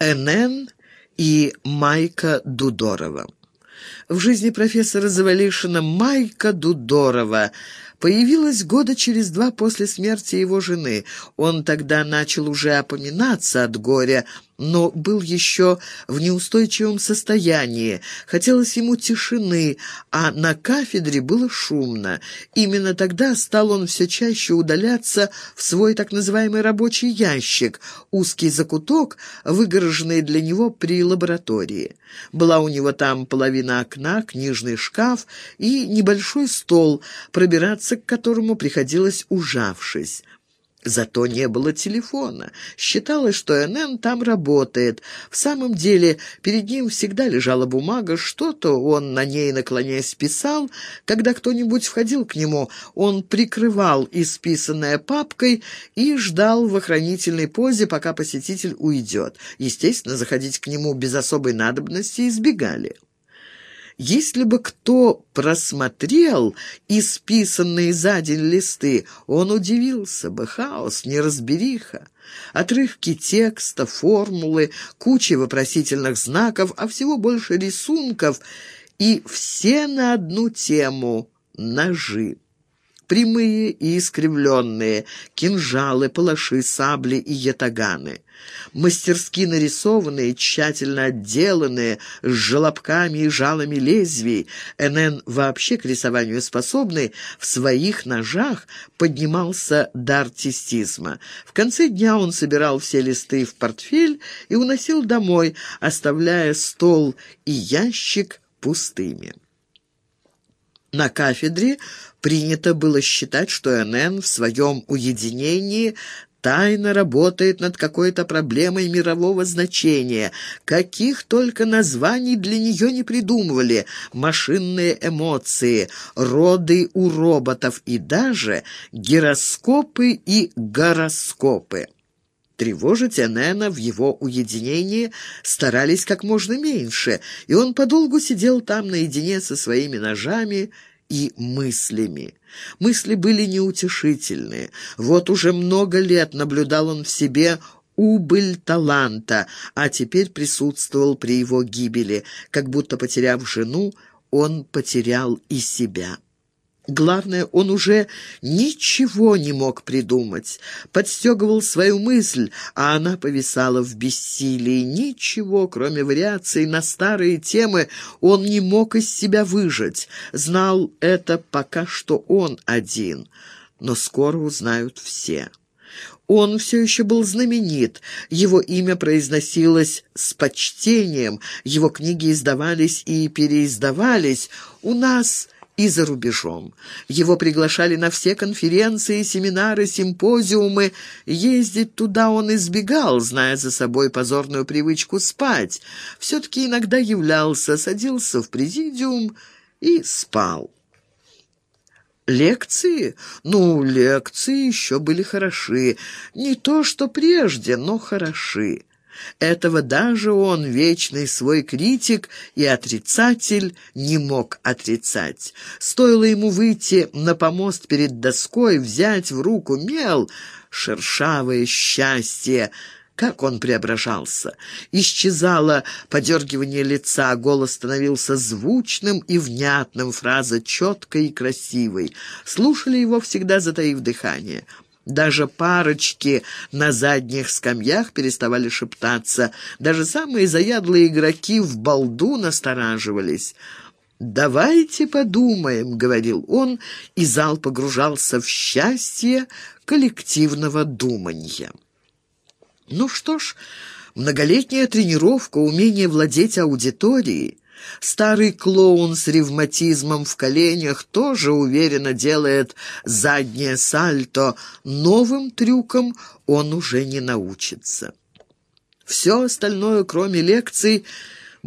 НН и Майка Дудорова. В жизни профессора Завалишина Майка Дудорова появилась года через два после смерти его жены. Он тогда начал уже опоминаться от горя, но был еще в неустойчивом состоянии. Хотелось ему тишины, а на кафедре было шумно. Именно тогда стал он все чаще удаляться в свой так называемый рабочий ящик, узкий закуток, выгороженный для него при лаборатории. Была у него там половина окна, книжный шкаф и небольшой стол, пробираться к которому приходилось ужавшись. Зато не было телефона. Считалось, что НН там работает. В самом деле, перед ним всегда лежала бумага, что-то он на ней, наклоняясь, писал. Когда кто-нибудь входил к нему, он прикрывал исписанное папкой и ждал в охранительной позе, пока посетитель уйдет. Естественно, заходить к нему без особой надобности избегали. Если бы кто просмотрел исписанные за день листы, он удивился бы. Хаос, неразбериха. Отрывки текста, формулы, куча вопросительных знаков, а всего больше рисунков, и все на одну тему — ножи прямые и искривленные, кинжалы, палаши, сабли и ятаганы. Мастерски нарисованные, тщательно отделанные, с желобками и жалами лезвий, НН вообще к рисованию способный, в своих ножах поднимался до артистизма. В конце дня он собирал все листы в портфель и уносил домой, оставляя стол и ящик пустыми. На кафедре принято было считать, что НН в своем уединении тайно работает над какой-то проблемой мирового значения. Каких только названий для нее не придумывали. Машинные эмоции, роды у роботов и даже гироскопы и гороскопы. Тревожить Энена в его уединении старались как можно меньше, и он подолгу сидел там наедине со своими ножами и мыслями. Мысли были неутешительные. Вот уже много лет наблюдал он в себе убыль таланта, а теперь присутствовал при его гибели. Как будто потеряв жену, он потерял и себя. Главное, он уже ничего не мог придумать. Подстегивал свою мысль, а она повисала в бессилии. Ничего, кроме вариаций на старые темы, он не мог из себя выжать. Знал это пока что он один, но скоро узнают все. Он все еще был знаменит, его имя произносилось с почтением, его книги издавались и переиздавались. У нас и за рубежом. Его приглашали на все конференции, семинары, симпозиумы. Ездить туда он избегал, зная за собой позорную привычку спать. Все-таки иногда являлся, садился в президиум и спал. Лекции? Ну, лекции еще были хороши. Не то, что прежде, но хороши. Этого даже он, вечный свой критик и отрицатель, не мог отрицать. Стоило ему выйти на помост перед доской, взять в руку мел, шершавое счастье, как он преображался! Исчезало подергивание лица, голос становился звучным и внятным, фраза четкой и красивой. Слушали его всегда, затаив дыхание. Даже парочки на задних скамьях переставали шептаться. Даже самые заядлые игроки в балду настораживались. «Давайте подумаем», — говорил он, и зал погружался в счастье коллективного думания. Ну что ж, многолетняя тренировка, умение владеть аудиторией — Старый клоун с ревматизмом в коленях тоже уверенно делает заднее сальто. Новым трюкам он уже не научится. Все остальное, кроме лекций,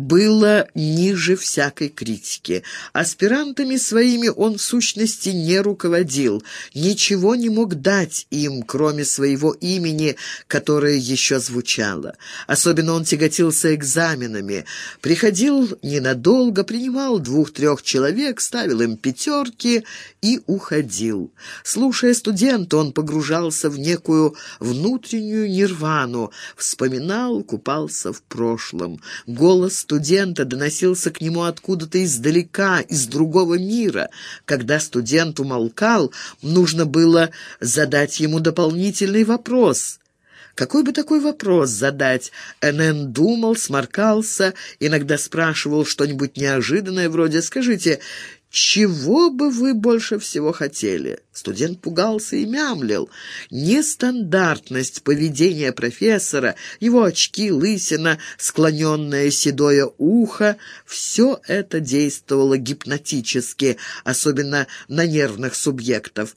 было ниже всякой критики. Аспирантами своими он в сущности не руководил, ничего не мог дать им, кроме своего имени, которое еще звучало. Особенно он тяготился экзаменами, приходил ненадолго, принимал двух-трех человек, ставил им пятерки и уходил. Слушая студента, он погружался в некую внутреннюю нирвану, вспоминал, купался в прошлом. Голос студента доносился к нему откуда-то издалека, из другого мира. Когда студент умолкал, нужно было задать ему дополнительный вопрос. Какой бы такой вопрос задать? Энн думал, сморкался, иногда спрашивал что-нибудь неожиданное, вроде «Скажите, «Чего бы вы больше всего хотели?» Студент пугался и мямлил. Нестандартность поведения профессора, его очки, лысина, склоненное седое ухо — все это действовало гипнотически, особенно на нервных субъектов.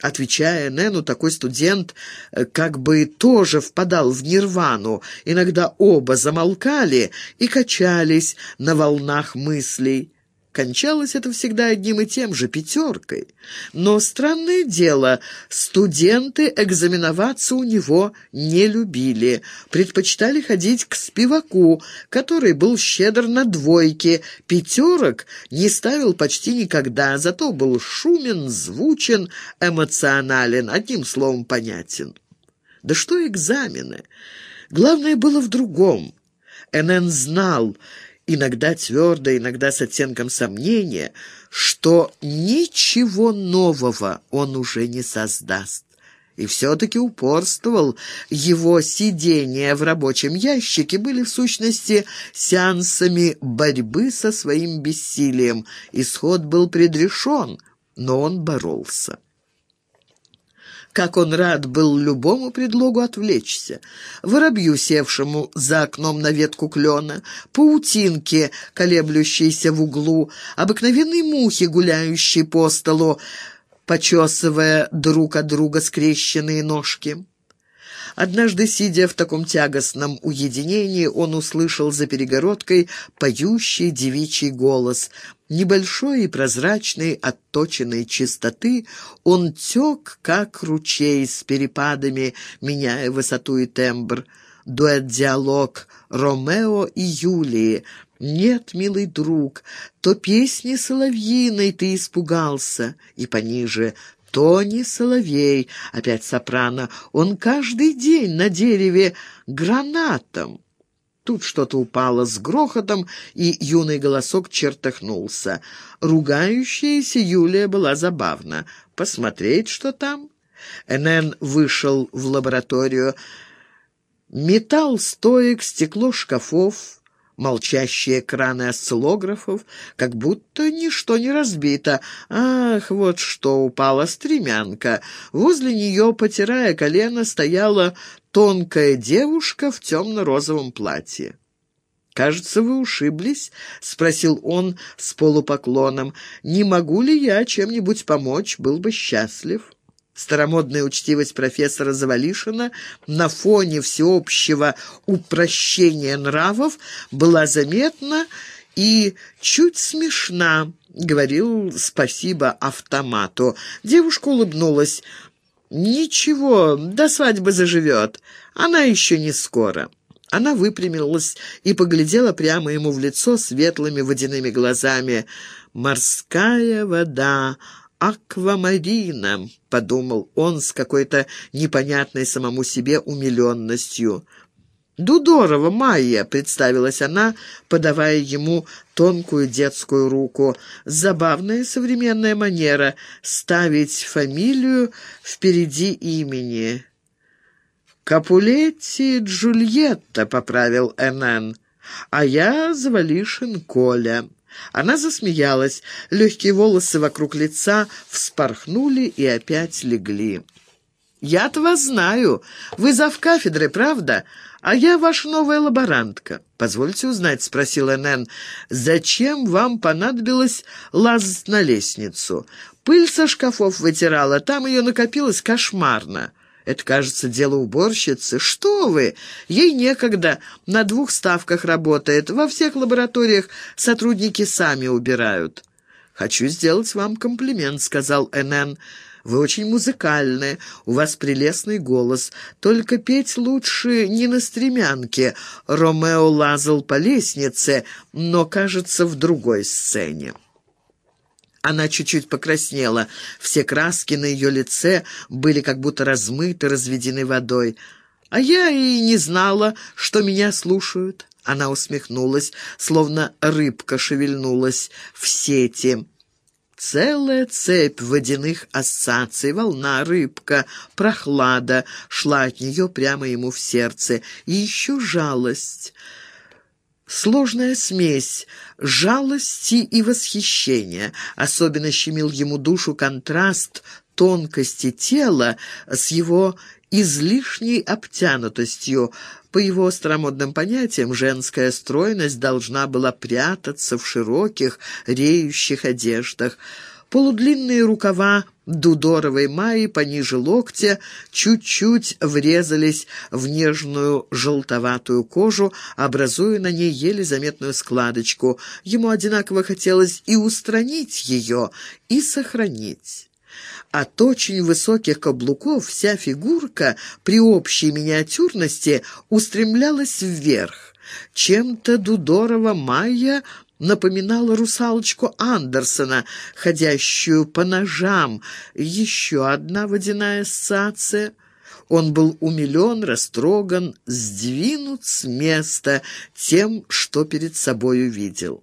Отвечая Нену, такой студент э, как бы тоже впадал в нирвану. Иногда оба замолкали и качались на волнах мыслей. Кончалось это всегда одним и тем же, пятеркой. Но странное дело, студенты экзаменоваться у него не любили, предпочитали ходить к спиваку, который был щедр на двойки, пятерок не ставил почти никогда, зато был шумен, звучен, эмоционален, одним словом понятен. Да что экзамены? Главное было в другом. НН знал, иногда твердо, иногда с оттенком сомнения, что ничего нового он уже не создаст. И все-таки упорствовал. Его сидения в рабочем ящике были в сущности сеансами борьбы со своим бессилием. Исход был предрешен, но он боролся. Как он рад был любому предлогу отвлечься. Воробью, севшему за окном на ветку клена, паутинке, колеблющейся в углу, обыкновенной мухе, гуляющей по столу, почесывая друг от друга скрещенные ножки. Однажды, сидя в таком тягостном уединении, он услышал за перегородкой поющий девичий голос. Небольшой и прозрачный, отточенной чистоты, он тек, как ручей с перепадами, меняя высоту и тембр. Дуэт-диалог Ромео и Юлии. «Нет, милый друг, то песни соловьиной ты испугался». И пониже Тони Соловей, опять сопрано, он каждый день на дереве гранатом. Тут что-то упало с грохотом, и юный голосок чертыхнулся. Ругающаяся Юлия была забавна. «Посмотреть, что там?» Энн вышел в лабораторию. Металл стоек, стекло шкафов, молчащие краны осциллографов, как будто ничто не разбито. Ах, вот что упала стремянка. Возле нее, потирая колено, стояла тонкая девушка в темно-розовом платье. «Кажется, вы ушиблись?» — спросил он с полупоклоном. «Не могу ли я чем-нибудь помочь? Был бы счастлив». Старомодная учтивость профессора Завалишина на фоне всеобщего упрощения нравов была заметна и чуть смешна, говорил спасибо автомату. Девушка улыбнулась. «Ничего, до свадьбы заживет. Она еще не скоро». Она выпрямилась и поглядела прямо ему в лицо светлыми водяными глазами. «Морская вода!» «Аквамарина», — подумал он с какой-то непонятной самому себе умиленностью. «Дудорова Майя», — представилась она, подавая ему тонкую детскую руку. «Забавная современная манера — ставить фамилию впереди имени». «Капулетти Джульетта», — поправил Энн, — «а я Завалишин Коля». Она засмеялась. Легкие волосы вокруг лица вспорхнули и опять легли. «Я-то вас знаю. Вы зав кафедры, правда? А я ваша новая лаборантка. Позвольте узнать, — спросил Энн, — зачем вам понадобилось лазать на лестницу? Пыль со шкафов вытирала, там ее накопилось кошмарно. Это, кажется, дело уборщицы. Что вы? Ей некогда. На двух ставках работает. Во всех лабораториях сотрудники сами убирают. «Хочу сделать вам комплимент», — сказал Энн. «Вы очень музыкальны, у вас прелестный голос. Только петь лучше не на стремянке». Ромео лазал по лестнице, но, кажется, в другой сцене. Она чуть-чуть покраснела. Все краски на ее лице были как будто размыты, разведены водой. «А я и не знала, что меня слушают». Она усмехнулась, словно рыбка шевельнулась в сети. Целая цепь водяных ассоциаций, волна, рыбка, прохлада шла от нее прямо ему в сердце. И еще жалость — Сложная смесь жалости и восхищения. Особенно щемил ему душу контраст тонкости тела с его излишней обтянутостью. По его старомодным понятиям, женская стройность должна была прятаться в широких, реющих одеждах. Полудлинные рукава дудоровой майи пониже локтя чуть-чуть врезались в нежную желтоватую кожу, образуя на ней еле заметную складочку. Ему одинаково хотелось и устранить ее, и сохранить. От очень высоких каблуков вся фигурка при общей миниатюрности устремлялась вверх. Чем-то Дудорова Майя напоминала русалочку Андерсона, ходящую по ножам. Еще одна водяная ассоциация. Он был умилен, растроган, сдвинут с места тем, что перед собой увидел.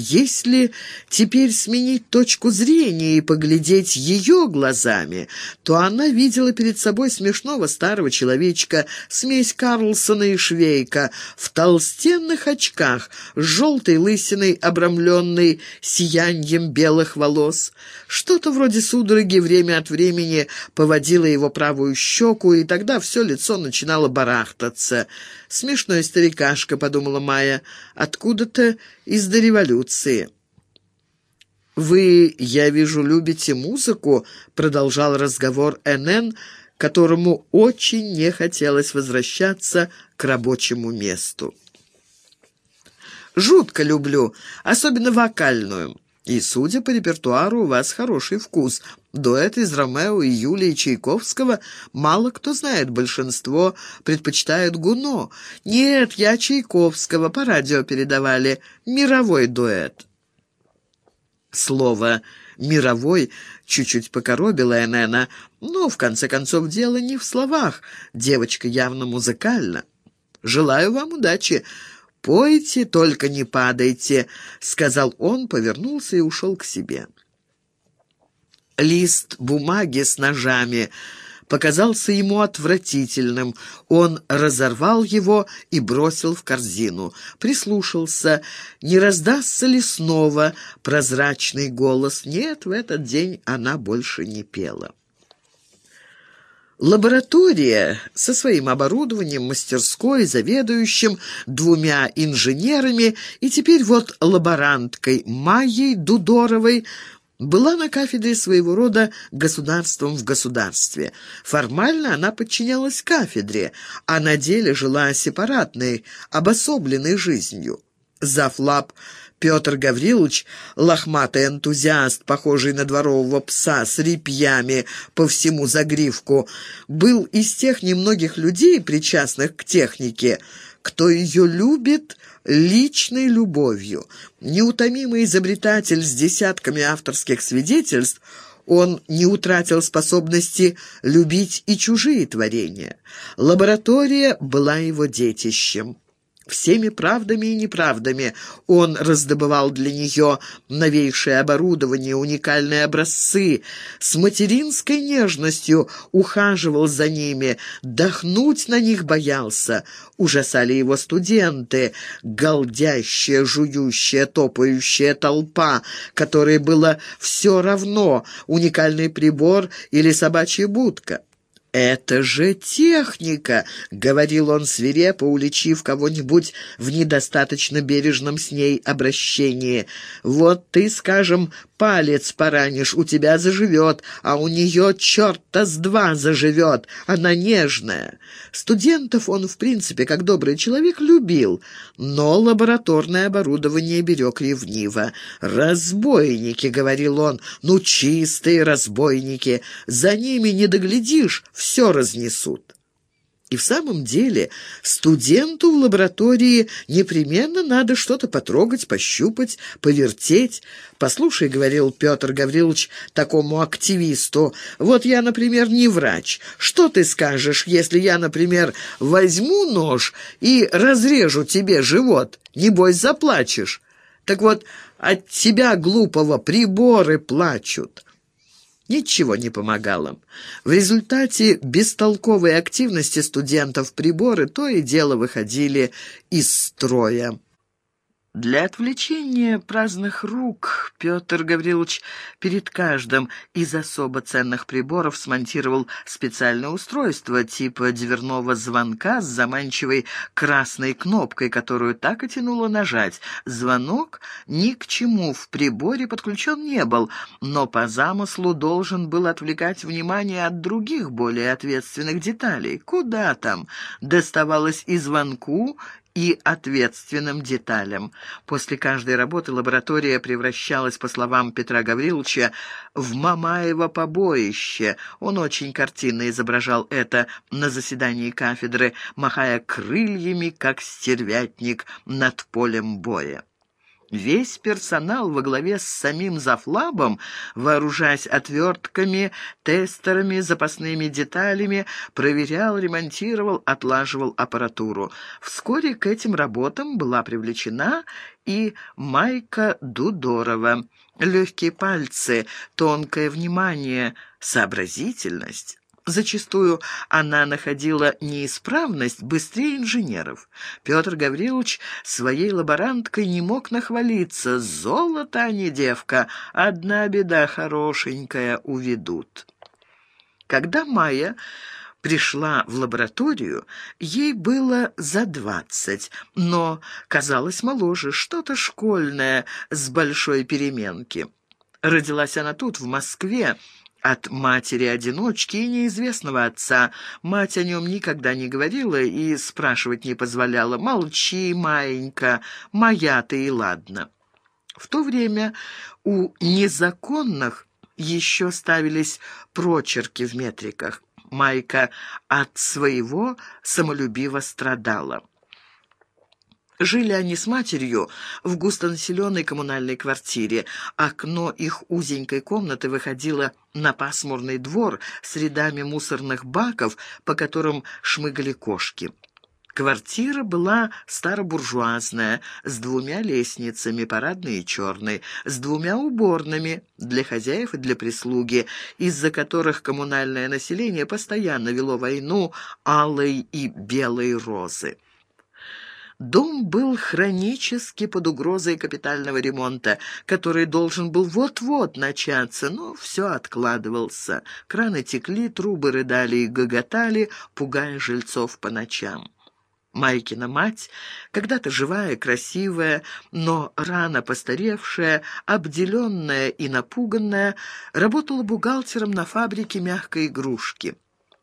Если теперь сменить точку зрения и поглядеть ее глазами, то она видела перед собой смешного старого человечка, смесь Карлсона и Швейка, в толстенных очках, с желтой лысиной, обрамленной сиянием белых волос. Что-то вроде судороги время от времени поводило его правую щеку, и тогда все лицо начинало барахтаться. «Смешной старикашка», — подумала Майя, — «откуда-то из до революции». «Вы, я вижу, любите музыку», — продолжал разговор НН, которому очень не хотелось возвращаться к рабочему месту. «Жутко люблю, особенно вокальную. И, судя по репертуару, у вас хороший вкус. Дуэт из Ромео и Юлии Чайковского мало кто знает, большинство предпочитают Гуно. Нет, я Чайковского, по радио передавали. Мировой дуэт. Слово «мировой» чуть-чуть покоробило Энена, но, в конце концов, дело не в словах. Девочка явно музыкальна. «Желаю вам удачи. «Пойте, только не падайте», — сказал он, повернулся и ушел к себе. Лист бумаги с ножами показался ему отвратительным. Он разорвал его и бросил в корзину. Прислушался, не раздастся ли снова прозрачный голос. Нет, в этот день она больше не пела. Лаборатория со своим оборудованием, мастерской, заведующим, двумя инженерами и теперь вот лаборанткой Майей Дудоровой была на кафедре своего рода государством в государстве. Формально она подчинялась кафедре, а на деле жила сепаратной, обособленной жизнью. Завлаб Петр Гаврилович, лохматый энтузиаст, похожий на дворового пса с репьями по всему загривку, был из тех немногих людей, причастных к технике, кто ее любит личной любовью. Неутомимый изобретатель с десятками авторских свидетельств, он не утратил способности любить и чужие творения. Лаборатория была его детищем. Всеми правдами и неправдами. Он раздобывал для нее новейшее оборудование, уникальные образцы, с материнской нежностью ухаживал за ними, дохнуть на них боялся. Ужасали его студенты, голдящая, жующая, топающая толпа, которой было все равно, уникальный прибор или собачья будка. «Это же техника!» — говорил он свирепо, уличив кого-нибудь в недостаточно бережном с ней обращении. «Вот ты, скажем, палец поранишь, у тебя заживет, а у нее черта с два заживет, она нежная. Студентов он, в принципе, как добрый человек, любил, но лабораторное оборудование берег ревниво. «Разбойники», — говорил он, — «ну чистые разбойники, за ними не доглядишь, все разнесут». И в самом деле студенту в лаборатории непременно надо что-то потрогать, пощупать, повертеть. «Послушай», — говорил Петр Гаврилович такому активисту, «вот я, например, не врач. Что ты скажешь, если я, например, возьму нож и разрежу тебе живот? Небось, заплачешь. Так вот, от тебя, глупого, приборы плачут». Ничего не помогало. В результате бестолковой активности студентов приборы то и дело выходили из строя. Для отвлечения праздных рук Петр Гаврилович перед каждым из особо ценных приборов смонтировал специальное устройство типа дверного звонка с заманчивой красной кнопкой, которую так и тянуло нажать. Звонок ни к чему в приборе подключен не был, но по замыслу должен был отвлекать внимание от других более ответственных деталей. Куда там? Доставалось и звонку, и ответственным деталям. После каждой работы лаборатория превращалась, по словам Петра Гавриловича, в Мамаево побоище. Он очень картинно изображал это на заседании кафедры, махая крыльями, как стервятник над полем боя. Весь персонал во главе с самим Зафлабом, вооружаясь отвертками, тестерами, запасными деталями, проверял, ремонтировал, отлаживал аппаратуру. Вскоре к этим работам была привлечена и Майка Дудорова. Легкие пальцы, тонкое внимание, сообразительность. Зачастую она находила неисправность быстрее инженеров. Петр Гаврилович своей лаборанткой не мог нахвалиться. Золото, а не девка. Одна беда хорошенькая уведут. Когда Майя пришла в лабораторию, ей было за двадцать, но казалось моложе, что-то школьное с большой переменки. Родилась она тут, в Москве, от матери-одиночки и неизвестного отца. Мать о нем никогда не говорила и спрашивать не позволяла. «Молчи, маенька, моя ты и ладно». В то время у незаконных еще ставились прочерки в метриках. Майка от своего самолюбиво страдала. Жили они с матерью в густонаселенной коммунальной квартире. Окно их узенькой комнаты выходило на пасмурный двор с рядами мусорных баков, по которым шмыгали кошки. Квартира была старобуржуазная, с двумя лестницами, парадной и черной, с двумя уборными для хозяев и для прислуги, из-за которых коммунальное население постоянно вело войну алой и белой розы. Дом был хронически под угрозой капитального ремонта, который должен был вот-вот начаться, но все откладывался. Краны текли, трубы рыдали и гоготали, пугая жильцов по ночам. Майкина мать, когда-то живая, красивая, но рано постаревшая, обделенная и напуганная, работала бухгалтером на фабрике мягкой игрушки.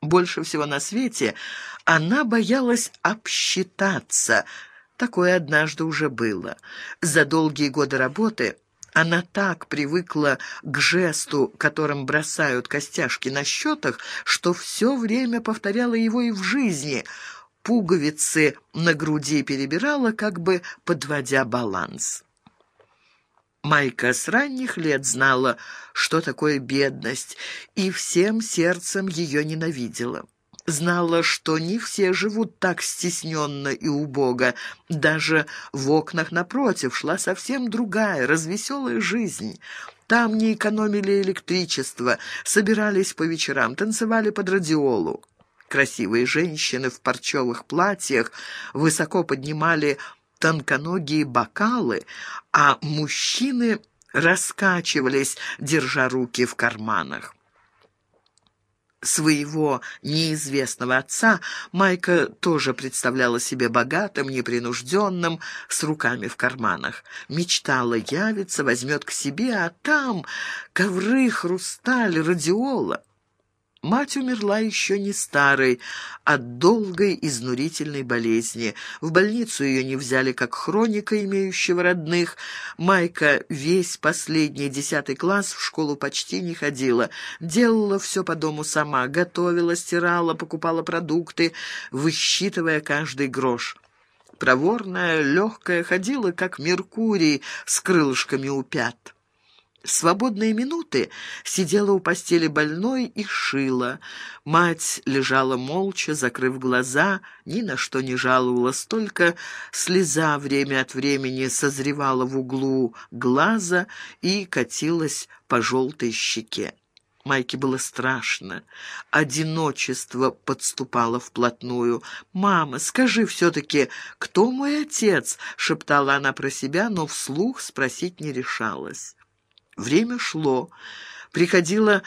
Больше всего на свете она боялась обсчитаться. Такое однажды уже было. За долгие годы работы она так привыкла к жесту, которым бросают костяшки на счетах, что все время повторяла его и в жизни. Пуговицы на груди перебирала, как бы подводя баланс. Майка с ранних лет знала, что такое бедность, и всем сердцем ее ненавидела. Знала, что не все живут так стесненно и убого. Даже в окнах напротив шла совсем другая, развеселая жизнь. Там не экономили электричество, собирались по вечерам, танцевали под радиолу. Красивые женщины в парчевых платьях высоко поднимали тонконогие бокалы, а мужчины раскачивались, держа руки в карманах. своего неизвестного отца Майка тоже представляла себе богатым, непринужденным, с руками в карманах. Мечтала явиться, возьмет к себе, а там ковры, хрусталь, радиола. Мать умерла еще не старой, от долгой изнурительной болезни. В больницу ее не взяли как хроника, имеющего родных. Майка весь последний десятый класс в школу почти не ходила. Делала все по дому сама, готовила, стирала, покупала продукты, высчитывая каждый грош. Проворная, легкая, ходила, как Меркурий, с крылышками у пят свободные минуты сидела у постели больной и шила. Мать лежала молча, закрыв глаза, ни на что не жаловалась, только слеза время от времени созревала в углу глаза и катилась по желтой щеке. Майке было страшно. Одиночество подступало вплотную. «Мама, скажи все-таки, кто мой отец?» — шептала она про себя, но вслух спросить не решалась. Время шло, приходило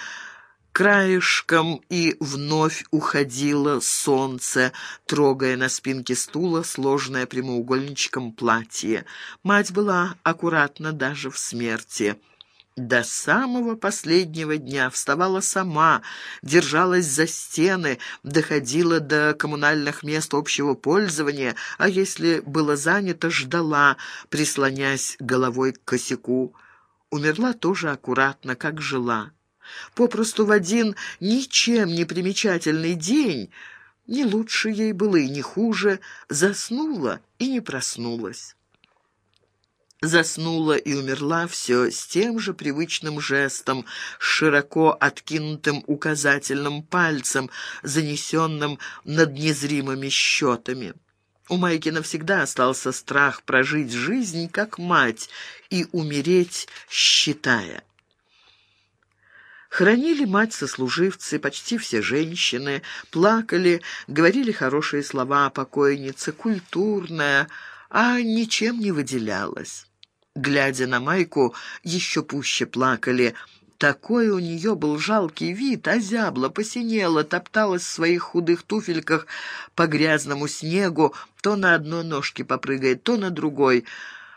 краешком и вновь уходило солнце, трогая на спинке стула сложное прямоугольничком платье. Мать была аккуратна даже в смерти. До самого последнего дня вставала сама, держалась за стены, доходила до коммунальных мест общего пользования, а если было занято, ждала, прислонясь головой к косяку. Умерла тоже аккуратно, как жила. Попросту в один ничем не примечательный день, не лучше ей было и не хуже, заснула и не проснулась. Заснула и умерла все с тем же привычным жестом, с широко откинутым указательным пальцем, занесенным над незримыми счетами. У Майки навсегда остался страх прожить жизнь как мать и умереть, считая. Хранили мать сослуживцы, почти все женщины, плакали, говорили хорошие слова о покойнице, культурная, а ничем не выделялась. Глядя на Майку, еще пуще плакали – такой у нее был жалкий вид, озябла, посинела, топталась в своих худых туфельках по грязному снегу, то на одной ножке попрыгает, то на другой.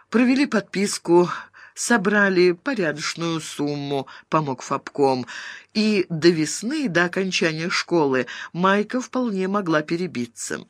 Провели подписку, собрали порядочную сумму, помог Фабком, и до весны, до окончания школы, Майка вполне могла перебиться.